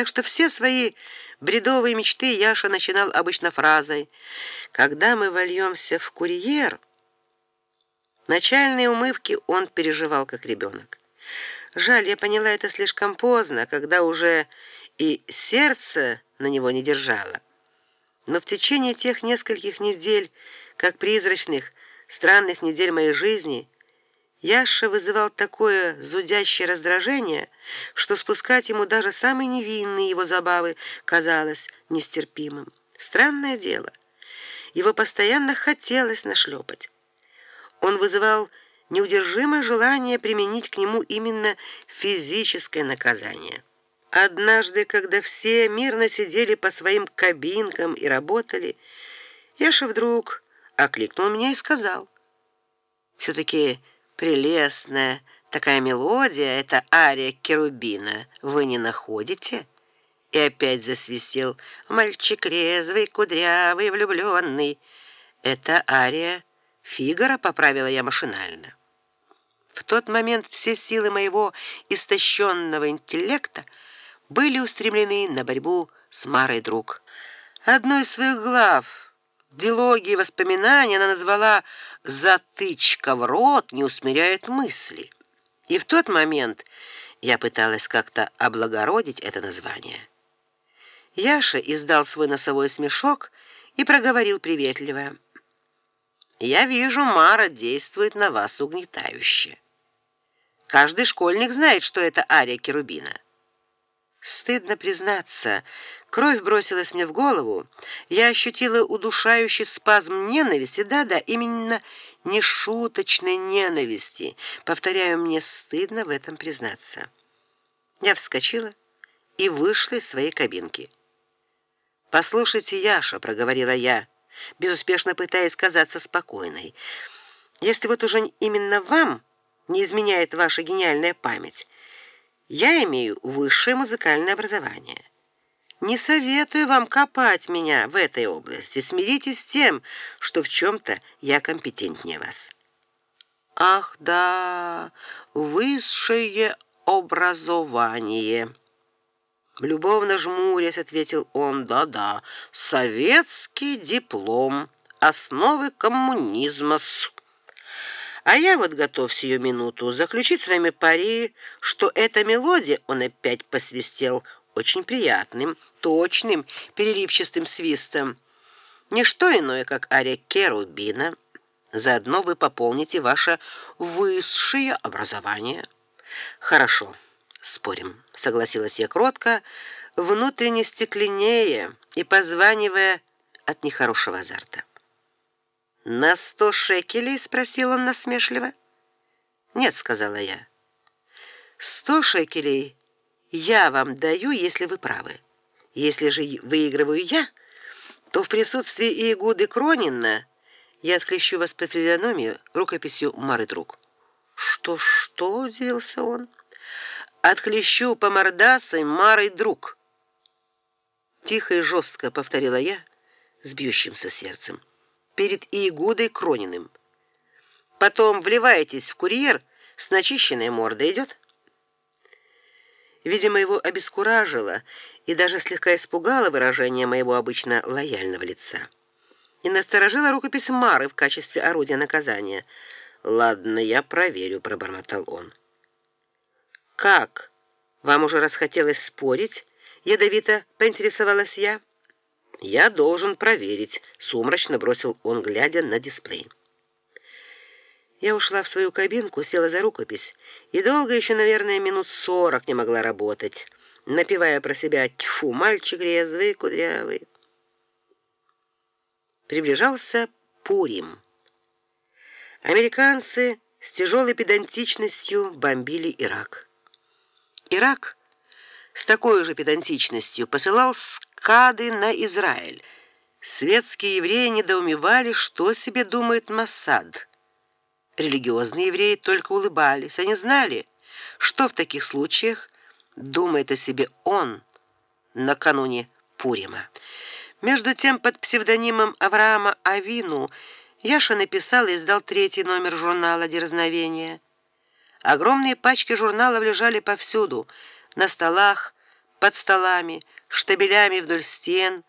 Так что все свои бредовые мечты Яша начинал обычно фразой: "Когда мы вольемся в курьер". Начальные умывки он переживал как ребенок. Жаль, я поняла это слишком поздно, когда уже и сердце на него не держало. Но в течение тех нескольких недель, как призрачных, странных недель моей жизни, Яша вызывал такое зудящее раздражение, что спускать ему даже самые невинные его забавы казалось нестерпимым. Странное дело, его постоянно хотелось нашлепать. Он вызывал неудержимое желание применить к нему именно физическое наказание. Однажды, когда все мирно сидели по своим кабинкам и работали, Яша вдруг окликнул меня и сказал: все таки Прелестная такая мелодия это ария Керубина. Вы не находите? И опять засвистел мальчик резвый, кудрявый, влюбленный. Это ария Фигара, поправила я машинально. В тот момент все силы моего истощенного интеллекта были устремлены на борьбу с Марой Друг. Одной из своих глав Дилогии воспоминания она назвала «Затычка в рот не усмиряет мысли». И в тот момент я пыталась как-то облагородить это название. Яша издал свой носовой смешок и проговорил приветливо: "Я вижу, Мара действует на вас угнетающе. Каждый школьник знает, что это ария Керубина. Стыдно признаться, кровь бросилась мне в голову. Я ощутила удушающий спазм ненависти, да-да, именно нешуточной ненависти. Повторяю, мне стыдно в этом признаться. Я вскочила и вышла из своей кабинки. "Послушайте, Яша", проговорила я, безуспешно пытаясь казаться спокойной. "Если вот уже именно вам не изменяет ваша гениальная память, я имею высшее музыкальное образование. Не советую вам копать меня в этой области. Смиритесь с тем, что в чем то я компетентнее вас. Ах, да, высшее образование. Любовно жмурясь, ответил он: "Да-да, советский диплом, основы коммунизма". -с. А я вот готов сию минуту заключить с вами пари, что эта мелодия, он опять посвистел очень приятным, точным, переливчатым свистом. Не что иное, как ария Керубина. Заодно вы пополните ваше высшее образование. Хорошо, спорим, согласилась я кротко, внутренне стекленея и позванивая от нехорошего азарта. На сто шекелей, спросил он насмешливо. Нет, сказала я. Сто шекелей я вам даю, если вы правы. Если же выигрываю я, то в присутствии Игуды Кронина я отхлещу вас по физиономии рукописью Мары Друг. Что, что, удивился он. Отхлещу по мордасой Марой Друг. Тихо и жестко повторила я с бьющимся сердцем перед Иегудой Крониным. Потом вливаетесь в курьер с начищенной мордой идет. Видимо, его обескуражило и даже слегка испугало выражение моего обычно лояльного лица. И насторожило рукопись Мары в качестве орудия наказания. Ладно, я проверю, пробормотал он. Как? Вам уже расхотелось спорить? ядовито поинтересовалась я. Я должен проверить, сумрачно бросил он, глядя на дисплей. Я ушла в свою кабинку, села за рукопись и долго еще, наверное, минут сорок не могла работать, напевая про себя: "Тьфу, мальчик резвый, кудрявый". Приближался Пурим. Американцы с тяжелой педантичностью бомбили Ирак. Ирак с такой же педантичностью посылал скады на Израиль. Светские евреи недоумевали, что себе думает Масад. Религиозные евреи только улыбались, они знали, что в таких случаях думает о себе он накануне Пурима. Между тем, под псевдонимом Авраама Авину Яша написал и издал третий номер журнала Дерзновение. Огромные пачки журналов лежали повсюду на столах, под столами, штабелями вдоль стен,